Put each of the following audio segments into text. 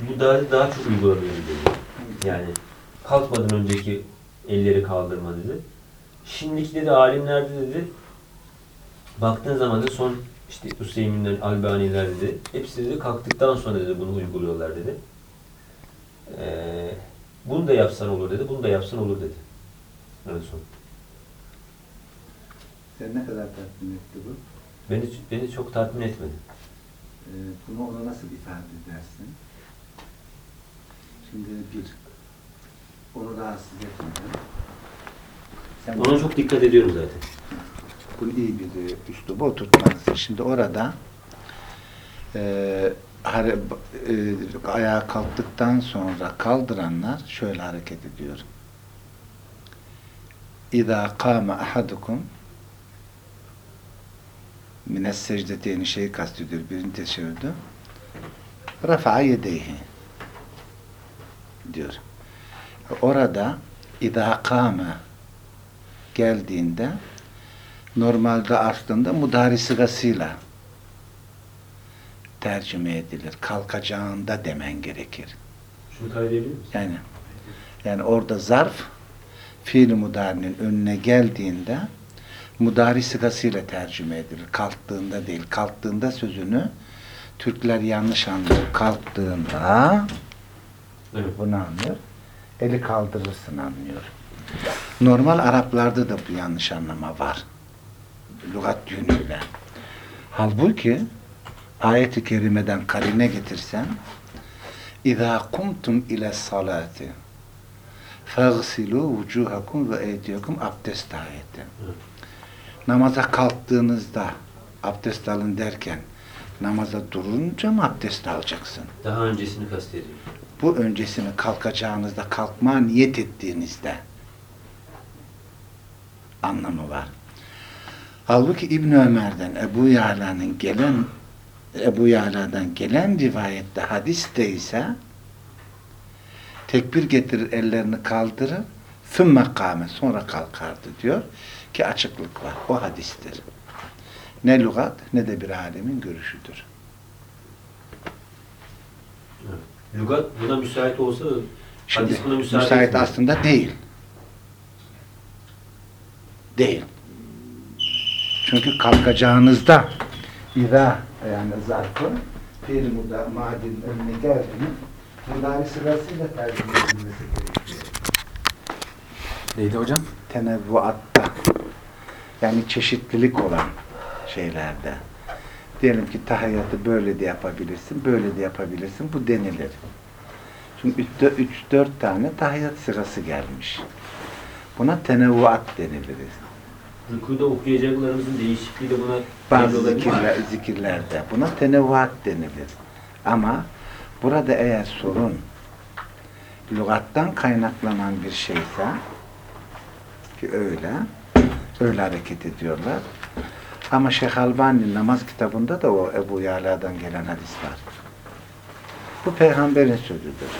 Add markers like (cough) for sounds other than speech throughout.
Bu daha, daha çok uygulanıyor dedi. Yani kalkmadan önceki elleri kaldırma dedi. Şimdiki dedi alimlerde dedi baktığın zaman da son işte Hüseyinler, Albaniler dedi. Hepsi dedi kalktıktan sonra dedi bunu uyguluyorlar dedi. Ee, bunu da yapsan olur dedi, bunu da yapsan olur dedi. En son. Sen ne kadar tatmin etti bu? Beni, beni çok tatmin etmedi. Ee, bunu ona nasıl ifade edersin? Şimdi bir, onu rahatsız etmeden. Sen Ona çok dikkat ediyorum zaten. bunu iyi bir e, üsluba oturtmalısın. Şimdi orada e, hare- e, ayağa kalktıktan sonra kaldıranlar şöyle hareket ediyor. İza kâme ahadukum mines secdeteyni şeyi kastediyor birinci teşebbüdü. Rafa'a yedeyhi diyor. Orada İza kâme geldiğinde normalde aslında mudari sıgasıyla tercüme edilir. Kalkacağında demen gerekir. Şunu kaydedebilir misin? Yani yani orada zarf fiil mudarinin önüne geldiğinde mudari sıgasıyla tercüme edilir. Kalktığında değil. Kalktığında sözünü Türkler yanlış anlıyor. Kalktığında Evet. bunu anlıyor. Eli kaldırırsın anlıyor. Normal Araplarda da bu yanlış anlama var. Lügat yönüyle. Halbuki ayeti kerimeden karine getirsen İzâ kumtum ile salati fagsilû vucuhakum ve eydiyakum abdest ayeti. Namaza kalktığınızda abdest alın derken namaza durunca mı abdest alacaksın? Daha öncesini kastediyor. Bu öncesini kalkacağınızda, kalkmaya niyet ettiğinizde anlamı var. Halbuki İbn Ömer'den, Ebu Yala'nın gelen Ebu Yala'dan gelen rivayette hadiste ise tekbir getirir, ellerini kaldırır, sümme kâme, sonra kalkardı diyor ki açıklık var. O hadistir. Ne lügat ne de bir alemin görüşüdür. Evet. Lugat buna müsait olsa Şimdi hadis buna müsait, müsait etmiyor. aslında değil. Değil. Çünkü kalkacağınızda İza yani zarfı fiil muda madin önüne geldi mi mudari sırasıyla tercüme edilmesi gerekiyor. Neydi hocam? Tenevvuatta yani çeşitlilik olan şeylerde. Diyelim ki tahiyyatı böyle de yapabilirsin, böyle de yapabilirsin. Bu denilir. Çünkü 3-4 tane tahiyyat sırası gelmiş. Buna tenevvuat denilir. Rükuda okuyacaklarımızın değişikliği de buna Bazı zikirler, zikirlerde. Buna tenevvuat denilir. Ama burada eğer sorun lügattan kaynaklanan bir şeyse ki öyle öyle hareket ediyorlar. Ama Şeyh Albani namaz kitabında da o Ebu Yala'dan gelen hadis var. Bu peygamberin sözüdür.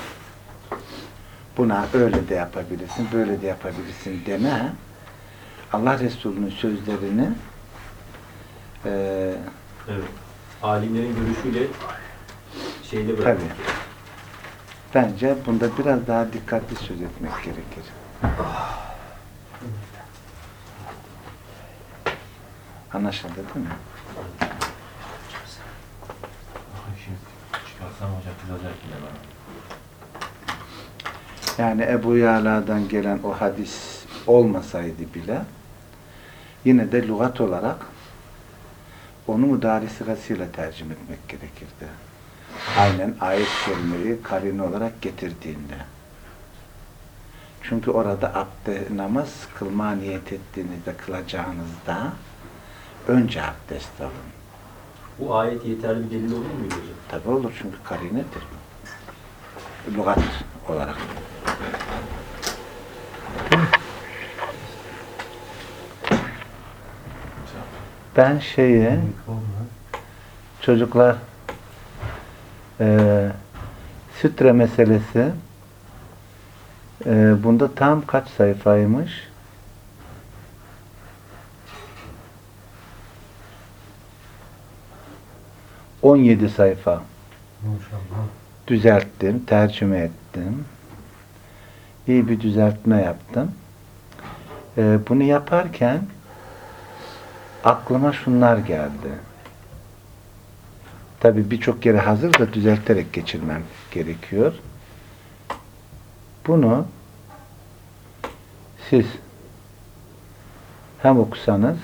Buna öyle de yapabilirsin, böyle de yapabilirsin deme. Allah Resulü'nün sözlerini eee Evet. Alimlerin görüşüyle şeyde Tabii. bırakmak. Bence bunda biraz daha dikkatli söz etmek gerekir. Anlaşıldı değil mi? Yani Ebu Yala'dan gelen o hadis olmasaydı bile yine de lügat olarak onu müdari sırasıyla tercüme etmek gerekirdi. Aynen ayet kelimeyi karine olarak getirdiğinde. Çünkü orada abde, namaz kılma niyet ettiğinizde, kılacağınızda önce abdest alın. Bu ayet yeterli bir delil olur muydu hocam? Tabi olur çünkü karinedir. Lügat olarak. Ben şeyi çocuklar eee sütre meselesi eee, bunda tam kaç sayfaymış? On yedi sayfa. Maşallah. düzelttim, tercüme ettim. İyi bir düzeltme yaptım. Ee, bunu yaparken aklıma şunlar geldi. Tabii birçok yere hazır da düzelterek geçirmem gerekiyor. Bunu siz hem okusanız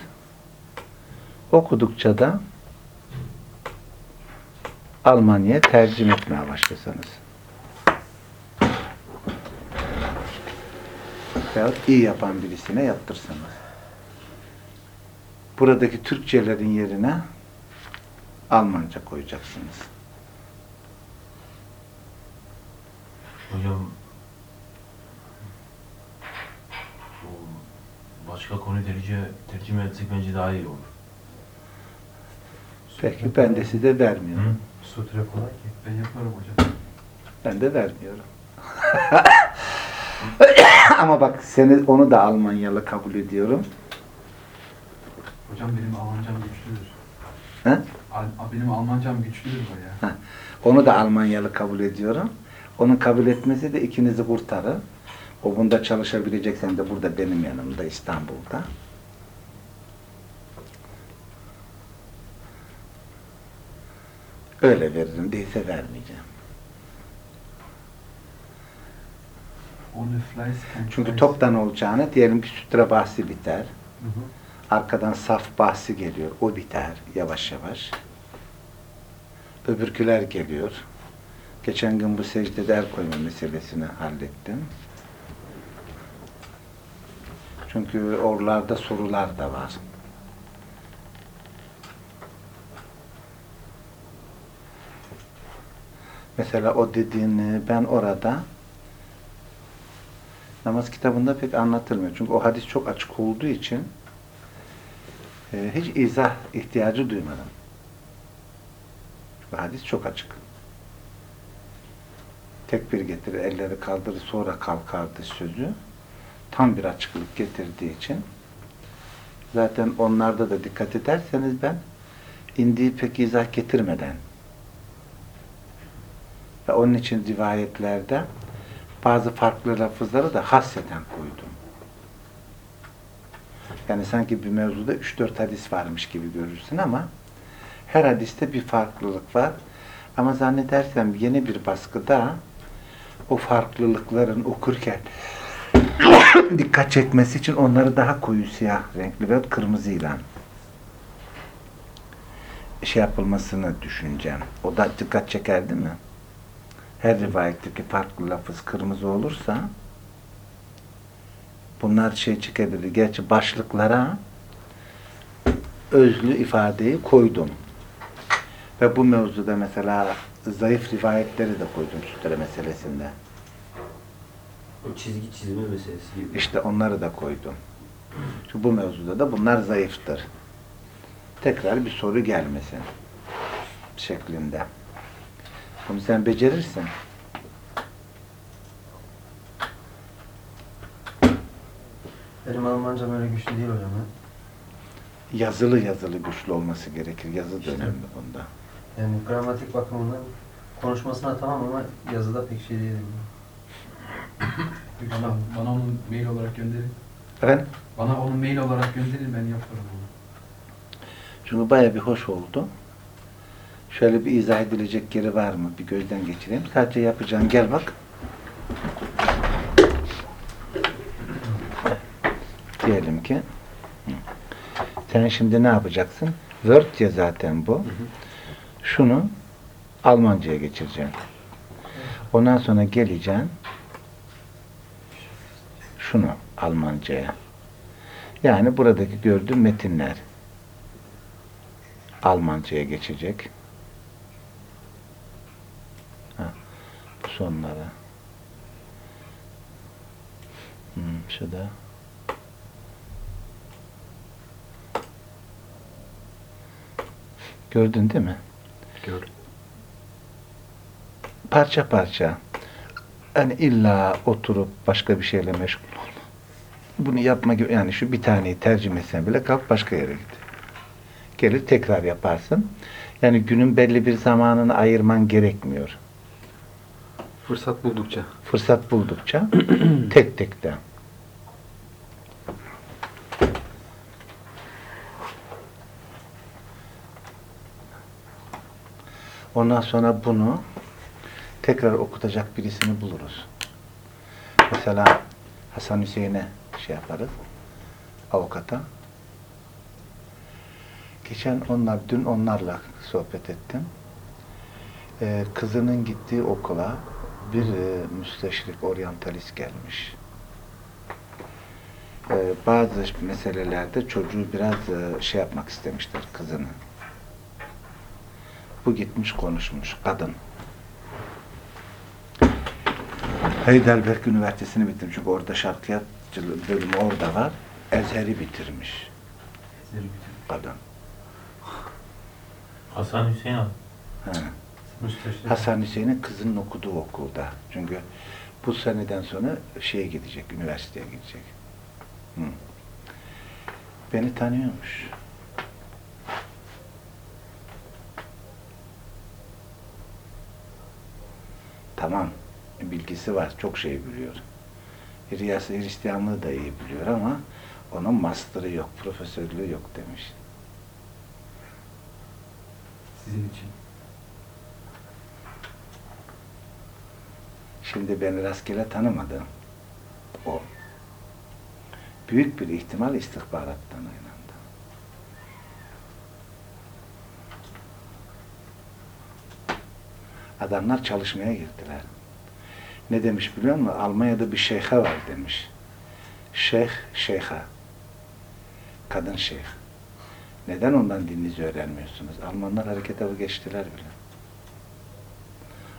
okudukça da Almanya'ya tercüme etmeye başlasanız. Veyahut iyi yapan birisine yaptırsanız. Buradaki Türkçelerin yerine Almanca koyacaksınız. Hocam başka konu tercüme, tercüme etsek bence daha iyi olur. Peki ben de size vermiyorum. Sutre kolay ki. Ben yaparım hocam. Ben de vermiyorum. (laughs) Ama bak seni onu da Almanyalı kabul ediyorum. Hocam benim Almancam güçlüdür. He? Al- benim Almancam güçlüdür bayağı. Onu da Almanyalı kabul ediyorum. Onun kabul etmesi de ikinizi kurtarır. O bunda çalışabileceksen de burada benim yanımda İstanbul'da. Öyle veririm değilse vermeyeceğim. Çünkü toptan olacağını diyelim ki sütre bahsi biter. Arkadan saf bahsi geliyor. O biter yavaş yavaş. Öbürküler geliyor. Geçen gün bu secdede el koyma meselesini hallettim. Çünkü oralarda sorular da var. Mesela o dediğini ben orada namaz kitabında pek anlatılmıyor. Çünkü o hadis çok açık olduğu için e, hiç izah ihtiyacı duymadım. Çünkü hadis çok açık. Tekbir getirir, elleri kaldırır, sonra kalkardı sözü. Tam bir açıklık getirdiği için. Zaten onlarda da dikkat ederseniz ben indiği pek izah getirmeden ve onun için rivayetlerde bazı farklı lafızları da hasreten koydum. Yani sanki bir mevzuda 3-4 hadis varmış gibi görürsün ama her hadiste bir farklılık var. Ama zannedersem yeni bir baskıda o farklılıkların okurken (coughs) dikkat çekmesi için onları daha koyu siyah renkli ve kırmızıyla şey yapılmasını düşüneceğim. O da dikkat çeker değil mi? Her rivayetteki farklı lafız kırmızı olursa bunlar şey çıkabilir. Gerçi başlıklara özlü ifadeyi koydum. Ve bu mevzuda mesela zayıf rivayetleri de koydum sütre meselesinde. O çizgi çizme meselesi gibi. İşte onları da koydum. Çünkü bu mevzuda da bunlar zayıftır. Tekrar bir soru gelmesin şeklinde. Bunu sen becerirsin. Benim Almancam öyle güçlü değil hocam. ya. Yazılı yazılı güçlü olması gerekir. Yazı da önemli bunda. Yani gramatik bakımından konuşmasına tamam ama yazıda pek şey değilim. Bana, bana onu mail olarak gönderin. Efendim? Bana onu mail olarak gönderin ben yaparım onu. Çünkü baya bir hoş oldu. Şöyle bir izah edilecek yeri var mı? Bir gözden geçireyim. Sadece yapacağım. Gel bak. Diyelim ki sen şimdi ne yapacaksın? Word ya zaten bu. Şunu Almanca'ya geçireceğim. Ondan sonra geleceğim şunu Almanca'ya. Yani buradaki gördüğüm metinler. Almanca'ya geçecek. Bu sonlara. Hmm, şu da. Gördün değil mi? Gördüm. Parça parça. Yani illa oturup başka bir şeyle meşgul olma. Bunu yapma gibi yani şu bir taneyi tercüme etsen bile kalk başka yere git gelir tekrar yaparsın. Yani günün belli bir zamanını ayırman gerekmiyor. Fırsat buldukça. Fırsat buldukça (clears throat) tek tek de. Ondan sonra bunu tekrar okutacak birisini buluruz. Mesela Hasan Hüseyin'e şey yaparız. Avukata. Geçen onlar, dün onlarla sohbet ettim. Ee, kızının gittiği okula bir e, müsteşrik oryantalist gelmiş. Ee, bazı meselelerde çocuğu biraz e, şey yapmak istemişler kızını. Bu gitmiş konuşmuş kadın. Heidelberg Üniversitesi'ni bitirmiş. Çünkü orada şarkıyatçılık bölümü orada var. Ezher'i bitirmiş kadın. Hasan Hüseyin abi. He. Hasan Hüseyin'in kızının okuduğu okulda. Çünkü bu seneden sonra şeye gidecek, üniversiteye gidecek. Hı. Beni tanıyormuş. Tamam, bilgisi var, çok şey biliyor. Hriyas- Hristiyanlığı da iyi biliyor ama onun master'ı yok, profesörlüğü yok demiş. Sizin için. Şimdi beni rastgele tanımadı. O. Büyük bir ihtimal istihbarattan oynandı. Adamlar çalışmaya girdiler. Ne demiş biliyor musun? Almanya'da bir şeyhe var demiş. Şeyh, şeyha. Kadın şeyh. Neden ondan dininizi öğrenmiyorsunuz? Almanlar harekete geçtiler bile.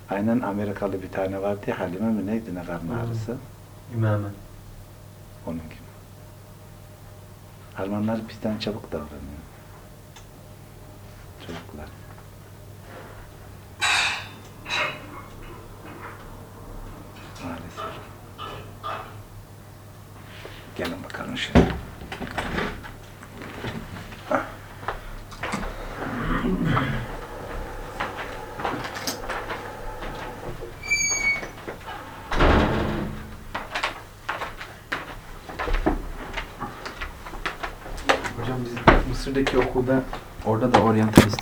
Aynen Amerikalı bir tane vardı ya Halime mi neydi ne karın Hı. ağrısı? İmamen. Onun gibi. Almanlar bizden çabuk davranıyor. Çocuklar. Maalesef. Gelin bakalım şimdi. Mısır'daki okulda orada da oryantalist